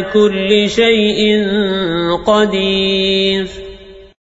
كل شيء قدير